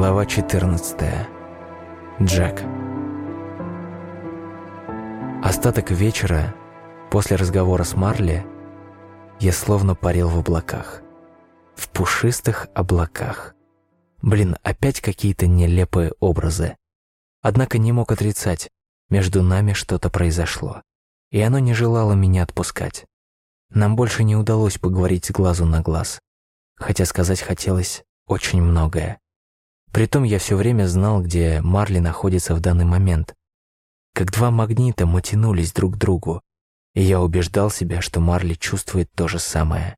Глава 14. Джек. Остаток вечера, после разговора с Марли, я словно парил в облаках. В пушистых облаках. Блин, опять какие-то нелепые образы. Однако не мог отрицать, между нами что-то произошло. И оно не желало меня отпускать. Нам больше не удалось поговорить с глазу на глаз. Хотя сказать хотелось очень многое. Притом я все время знал, где Марли находится в данный момент. Как два магнита мы тянулись друг к другу, и я убеждал себя, что Марли чувствует то же самое.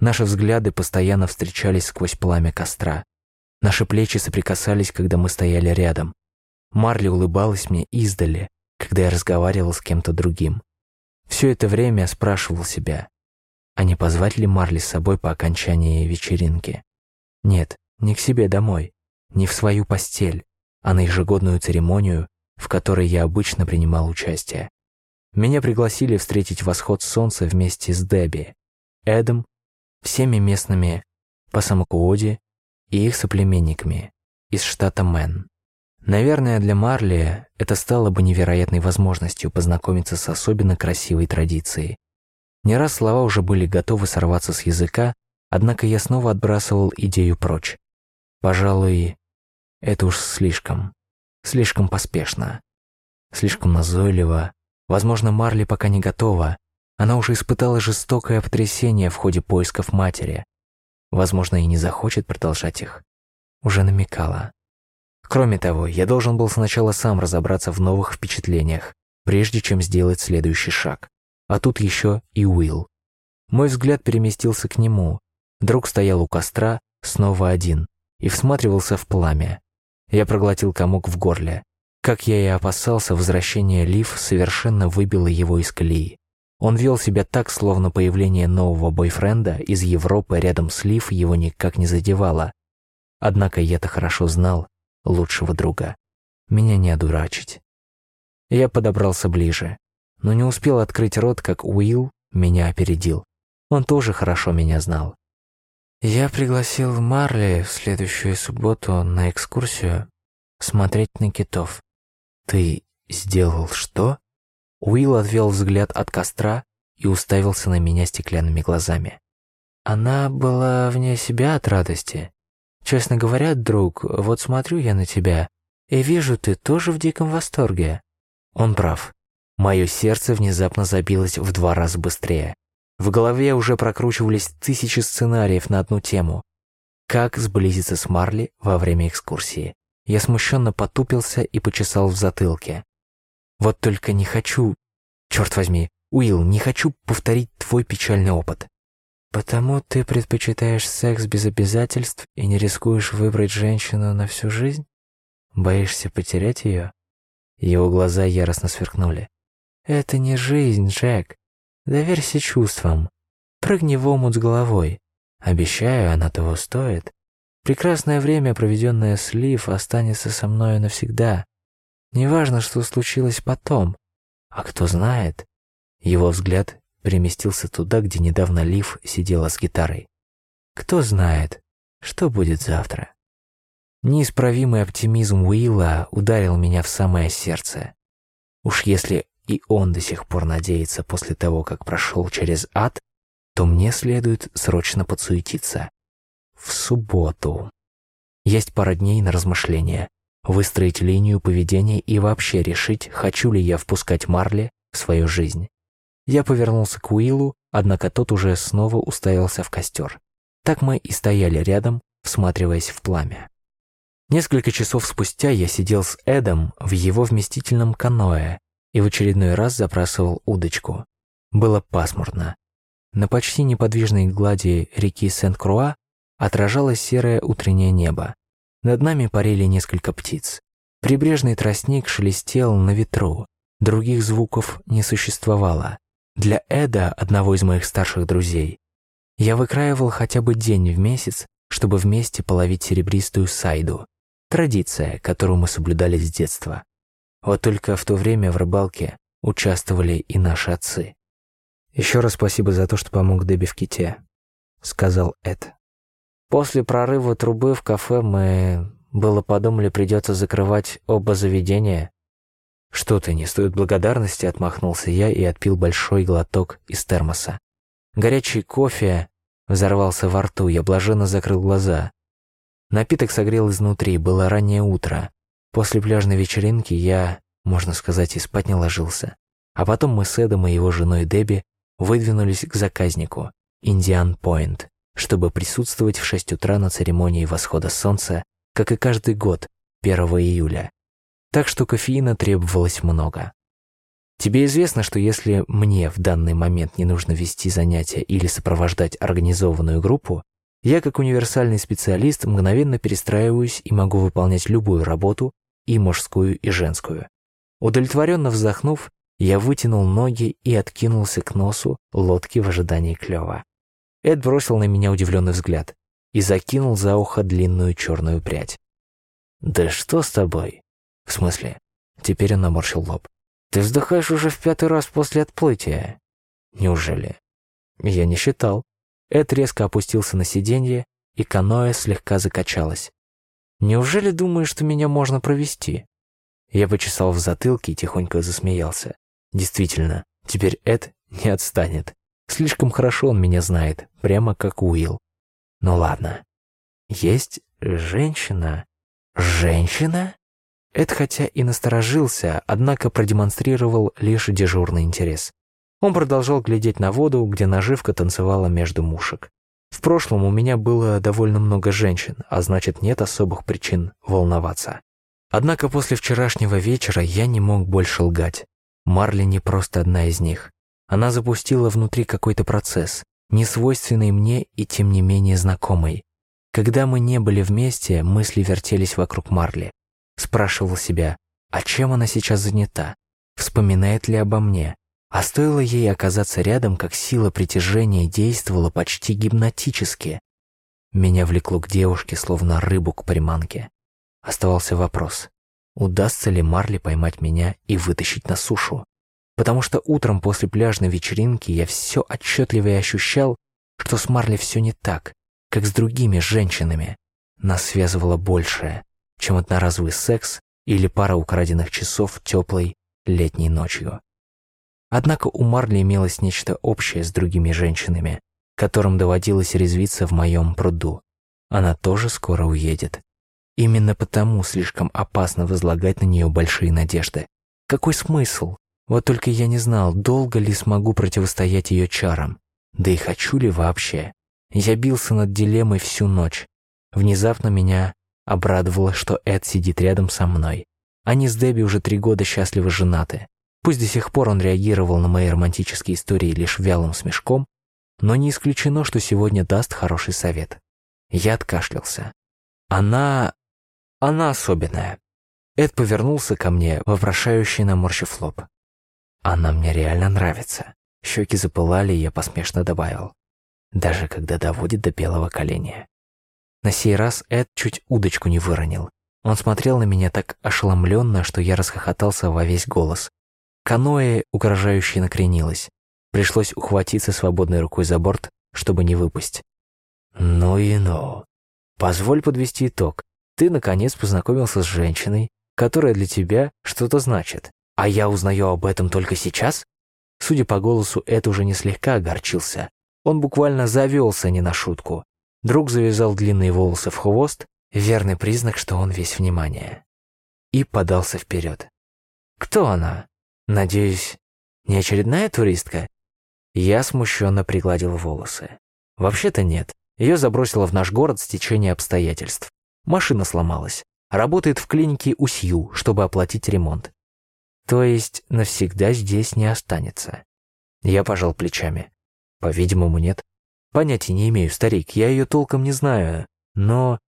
Наши взгляды постоянно встречались сквозь пламя костра. Наши плечи соприкасались, когда мы стояли рядом. Марли улыбалась мне издали, когда я разговаривал с кем-то другим. Все это время я спрашивал себя, а не позвать ли Марли с собой по окончании вечеринки? Нет, не к себе домой не в свою постель, а на ежегодную церемонию, в которой я обычно принимал участие. Меня пригласили встретить восход солнца вместе с Дебби, Эдом, всеми местными Пасамкуоди и их соплеменниками из штата Мэн. Наверное, для Марли это стало бы невероятной возможностью познакомиться с особенно красивой традицией. Не раз слова уже были готовы сорваться с языка, однако я снова отбрасывал идею прочь. Пожалуй, это уж слишком. Слишком поспешно. Слишком назойливо. Возможно, Марли пока не готова. Она уже испытала жестокое потрясение в ходе поисков матери. Возможно, и не захочет продолжать их. Уже намекала. Кроме того, я должен был сначала сам разобраться в новых впечатлениях, прежде чем сделать следующий шаг. А тут еще и Уилл. Мой взгляд переместился к нему. Друг стоял у костра, снова один, и всматривался в пламя. Я проглотил комок в горле. Как я и опасался, возвращение Лив совершенно выбило его из колеи. Он вел себя так, словно появление нового бойфренда из Европы рядом с Лив его никак не задевало. Однако я-то хорошо знал лучшего друга. Меня не одурачить. Я подобрался ближе, но не успел открыть рот, как Уилл меня опередил. Он тоже хорошо меня знал. Я пригласил Марли в следующую субботу на экскурсию смотреть на китов. Ты сделал что? Уилл отвел взгляд от костра и уставился на меня стеклянными глазами. Она была вне себя от радости. Честно говоря, друг, вот смотрю я на тебя и вижу, ты тоже в диком восторге. Он прав. Мое сердце внезапно забилось в два раза быстрее. В голове уже прокручивались тысячи сценариев на одну тему. Как сблизиться с Марли во время экскурсии? Я смущенно потупился и почесал в затылке. Вот только не хочу... Черт возьми, Уилл, не хочу повторить твой печальный опыт. Потому ты предпочитаешь секс без обязательств и не рискуешь выбрать женщину на всю жизнь? Боишься потерять ее? Его глаза яростно сверкнули. Это не жизнь, Джек. Доверься чувствам. Прыгни в омут с головой. Обещаю, она того стоит. Прекрасное время, проведенное с Лив, останется со мною навсегда. Неважно, что случилось потом. А кто знает? Его взгляд переместился туда, где недавно Лив сидела с гитарой. Кто знает, что будет завтра? Неисправимый оптимизм Уилла ударил меня в самое сердце. Уж если и он до сих пор надеется после того, как прошел через ад, то мне следует срочно подсуетиться. В субботу. Есть пара дней на размышления, выстроить линию поведения и вообще решить, хочу ли я впускать Марли в свою жизнь. Я повернулся к Уиллу, однако тот уже снова уставился в костер. Так мы и стояли рядом, всматриваясь в пламя. Несколько часов спустя я сидел с Эдом в его вместительном каноэ и в очередной раз забрасывал удочку. Было пасмурно. На почти неподвижной глади реки Сент-Круа отражалось серое утреннее небо. Над нами парили несколько птиц. Прибрежный тростник шелестел на ветру. Других звуков не существовало. Для Эда, одного из моих старших друзей, я выкраивал хотя бы день в месяц, чтобы вместе половить серебристую сайду. Традиция, которую мы соблюдали с детства. Вот только в то время в рыбалке участвовали и наши отцы. «Еще раз спасибо за то, что помог Дебби в ките», — сказал Эд. После прорыва трубы в кафе мы было подумали, придется закрывать оба заведения. Что ты, не стоит благодарности, отмахнулся я и отпил большой глоток из термоса. Горячий кофе взорвался во рту, я блаженно закрыл глаза. Напиток согрел изнутри, было раннее утро. После пляжной вечеринки я, можно сказать, и спать не ложился. А потом мы с Эдом и его женой Дебби выдвинулись к заказнику, Индиан Пойнт, чтобы присутствовать в 6 утра на церемонии восхода солнца, как и каждый год, 1 июля. Так что кофеина требовалось много. Тебе известно, что если мне в данный момент не нужно вести занятия или сопровождать организованную группу, я как универсальный специалист мгновенно перестраиваюсь и могу выполнять любую работу, и мужскую, и женскую. Удовлетворенно вздохнув, я вытянул ноги и откинулся к носу лодки в ожидании клёва. Эд бросил на меня удивленный взгляд и закинул за ухо длинную черную прядь. «Да что с тобой?» «В смысле?» Теперь он наморщил лоб. «Ты вздыхаешь уже в пятый раз после отплытия». «Неужели?» «Я не считал». Эд резко опустился на сиденье, и каноэ слегка закачалось. «Неужели думаешь, что меня можно провести?» Я почесал в затылке и тихонько засмеялся. «Действительно, теперь Эд не отстанет. Слишком хорошо он меня знает, прямо как Уилл. Ну ладно. Есть женщина. Женщина? Эд хотя и насторожился, однако продемонстрировал лишь дежурный интерес. Он продолжал глядеть на воду, где наживка танцевала между мушек. В прошлом у меня было довольно много женщин, а значит нет особых причин волноваться. Однако после вчерашнего вечера я не мог больше лгать. Марли не просто одна из них. Она запустила внутри какой-то процесс, несвойственный мне и тем не менее знакомый. Когда мы не были вместе, мысли вертелись вокруг Марли. Спрашивал себя, а чем она сейчас занята? Вспоминает ли обо мне? А стоило ей оказаться рядом, как сила притяжения действовала почти гипнотически. Меня влекло к девушке, словно рыбу к приманке. Оставался вопрос, удастся ли Марли поймать меня и вытащить на сушу? Потому что утром после пляжной вечеринки я все отчетливее ощущал, что с Марли все не так, как с другими женщинами. Нас связывало большее, чем одноразовый секс или пара украденных часов теплой летней ночью. Однако у Марли имелось нечто общее с другими женщинами, которым доводилось резвиться в моем пруду. Она тоже скоро уедет. Именно потому слишком опасно возлагать на нее большие надежды. Какой смысл? Вот только я не знал, долго ли смогу противостоять ее чарам. Да и хочу ли вообще. Я бился над дилеммой всю ночь. Внезапно меня обрадовало, что Эд сидит рядом со мной. Они с Дебби уже три года счастливо женаты. Пусть до сих пор он реагировал на мои романтические истории лишь вялым смешком, но не исключено, что сегодня даст хороший совет. Я откашлялся. Она... она особенная. Эд повернулся ко мне, вопрошающий наморщив лоб. Она мне реально нравится. Щеки запылали, и я посмешно добавил. Даже когда доводит до белого коленя. На сей раз Эд чуть удочку не выронил. Он смотрел на меня так ошеломленно, что я расхохотался во весь голос. Каноэ угрожающе накренилось. Пришлось ухватиться свободной рукой за борт, чтобы не выпасть. «Ну и ну. Позволь подвести итог. Ты, наконец, познакомился с женщиной, которая для тебя что-то значит. А я узнаю об этом только сейчас?» Судя по голосу, Эд уже не слегка огорчился. Он буквально завелся не на шутку. Друг завязал длинные волосы в хвост, верный признак, что он весь внимание. И подался вперед. «Кто она?» Надеюсь, не очередная туристка? Я смущенно пригладил волосы. Вообще-то нет. Ее забросило в наш город с течения обстоятельств. Машина сломалась. Работает в клинике УСЮ, чтобы оплатить ремонт. То есть навсегда здесь не останется. Я пожал плечами. По-видимому, нет. Понятия не имею, старик, я ее толком не знаю, но...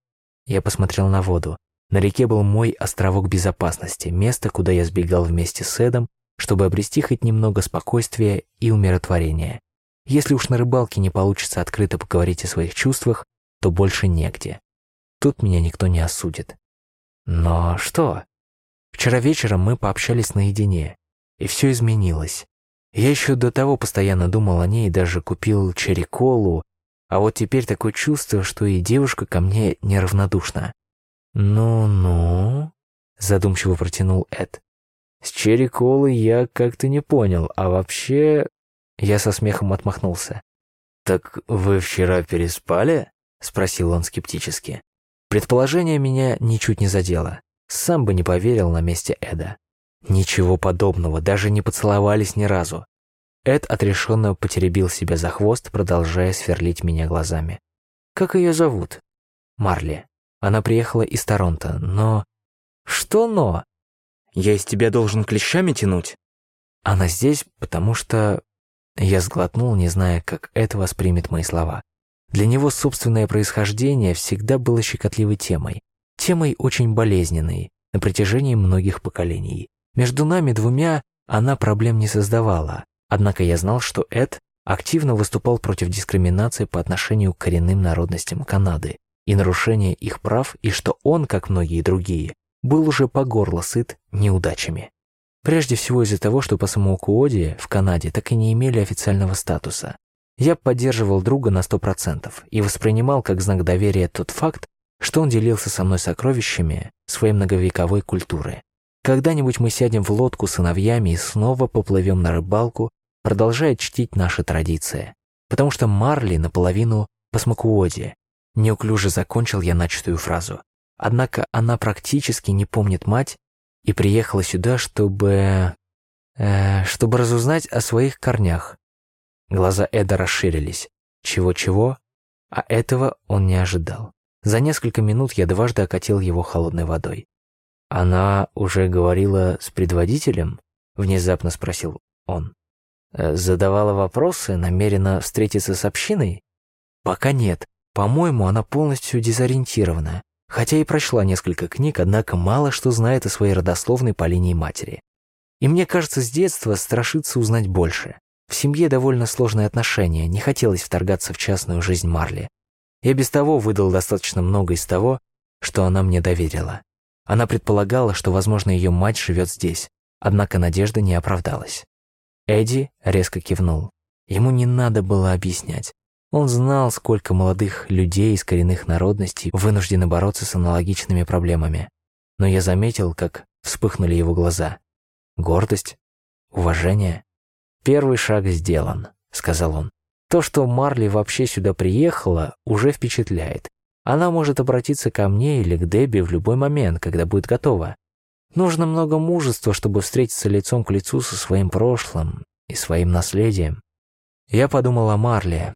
Я посмотрел на воду. На реке был мой островок безопасности, место, куда я сбегал вместе с Эдом чтобы обрести хоть немного спокойствия и умиротворения. Если уж на рыбалке не получится открыто поговорить о своих чувствах, то больше негде. Тут меня никто не осудит. Но что? Вчера вечером мы пообщались наедине, и все изменилось. Я еще до того постоянно думал о ней даже купил черри-колу, а вот теперь такое чувство, что и девушка ко мне неравнодушна. «Ну-ну», — задумчиво протянул Эд. «С черри колы я как-то не понял, а вообще...» Я со смехом отмахнулся. «Так вы вчера переспали?» — спросил он скептически. Предположение меня ничуть не задело. Сам бы не поверил на месте Эда. Ничего подобного, даже не поцеловались ни разу. Эд отрешенно потеребил себя за хвост, продолжая сверлить меня глазами. «Как ее зовут?» «Марли. Она приехала из Торонто, но...» «Что но?» «Я из тебя должен клещами тянуть?» «Она здесь, потому что...» Я сглотнул, не зная, как это воспримет мои слова. Для него собственное происхождение всегда было щекотливой темой. Темой очень болезненной на протяжении многих поколений. Между нами двумя она проблем не создавала, однако я знал, что Эд активно выступал против дискриминации по отношению к коренным народностям Канады и нарушения их прав, и что он, как многие другие, был уже по горло сыт неудачами. Прежде всего из-за того, что по самоукуоде в Канаде так и не имели официального статуса, я поддерживал друга на 100% и воспринимал как знак доверия тот факт, что он делился со мной сокровищами своей многовековой культуры. Когда-нибудь мы сядем в лодку с сыновьями и снова поплывем на рыбалку, продолжая чтить наши традиции. Потому что Марли наполовину по смакуоде. Неуклюже закончил я начатую фразу. Однако она практически не помнит мать и приехала сюда, чтобы... Э, чтобы разузнать о своих корнях, Глаза Эда расширились. Чего-чего? А этого он не ожидал. За несколько минут я дважды окатил его холодной водой. «Она уже говорила с предводителем?» — внезапно спросил он. «Э, «Задавала вопросы, намерена встретиться с общиной?» «Пока нет. По-моему, она полностью дезориентирована. Хотя и прочла несколько книг, однако мало что знает о своей родословной по линии матери. И мне кажется, с детства страшится узнать больше. В семье довольно сложные отношения, не хотелось вторгаться в частную жизнь Марли. Я без того выдал достаточно много из того, что она мне доверила. Она предполагала, что, возможно, ее мать живет здесь, однако надежда не оправдалась. Эдди резко кивнул. Ему не надо было объяснять. Он знал, сколько молодых людей из коренных народностей вынуждены бороться с аналогичными проблемами. Но я заметил, как вспыхнули его глаза. Гордость? Уважение? «Первый шаг сделан», — сказал он. «То, что Марли вообще сюда приехала, уже впечатляет. Она может обратиться ко мне или к Дебби в любой момент, когда будет готова. Нужно много мужества, чтобы встретиться лицом к лицу со своим прошлым и своим наследием. Я подумал о Марли,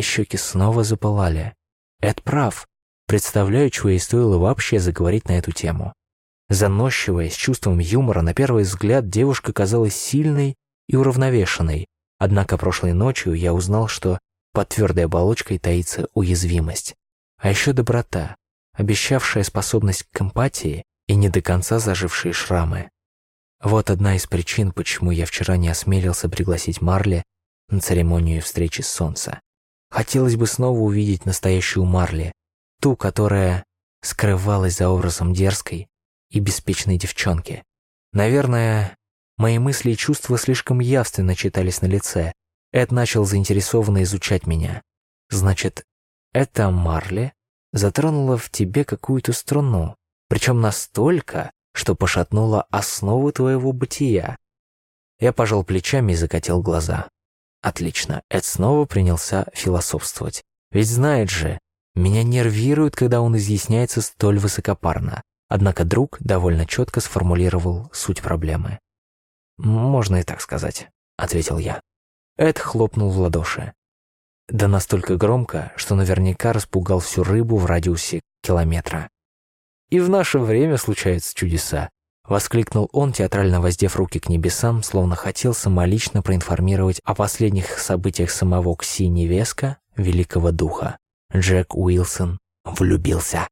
и щеки снова запылали. Эд прав. Представляю, чего ей стоило вообще заговорить на эту тему. Заносчивая, с чувством юмора, на первый взгляд девушка казалась сильной и уравновешенной, однако прошлой ночью я узнал, что под твердой оболочкой таится уязвимость, а еще доброта, обещавшая способность к эмпатии и не до конца зажившие шрамы. Вот одна из причин, почему я вчера не осмелился пригласить Марли на церемонию встречи Солнца. Хотелось бы снова увидеть настоящую Марли, ту, которая скрывалась за образом дерзкой и беспечной девчонки. Наверное, Мои мысли и чувства слишком явственно читались на лице. Эд начал заинтересованно изучать меня. Значит, это Марли затронула в тебе какую-то струну, причем настолько, что пошатнула основу твоего бытия. Я пожал плечами и закатил глаза. Отлично, Эд снова принялся философствовать. Ведь знает же, меня нервирует, когда он изъясняется столь высокопарно. Однако друг довольно четко сформулировал суть проблемы. «Можно и так сказать», — ответил я. Эд хлопнул в ладоши. Да настолько громко, что наверняка распугал всю рыбу в радиусе километра. «И в наше время случаются чудеса», — воскликнул он, театрально воздев руки к небесам, словно хотел самолично проинформировать о последних событиях самого Кси Невеска, Великого Духа. Джек Уилсон влюбился.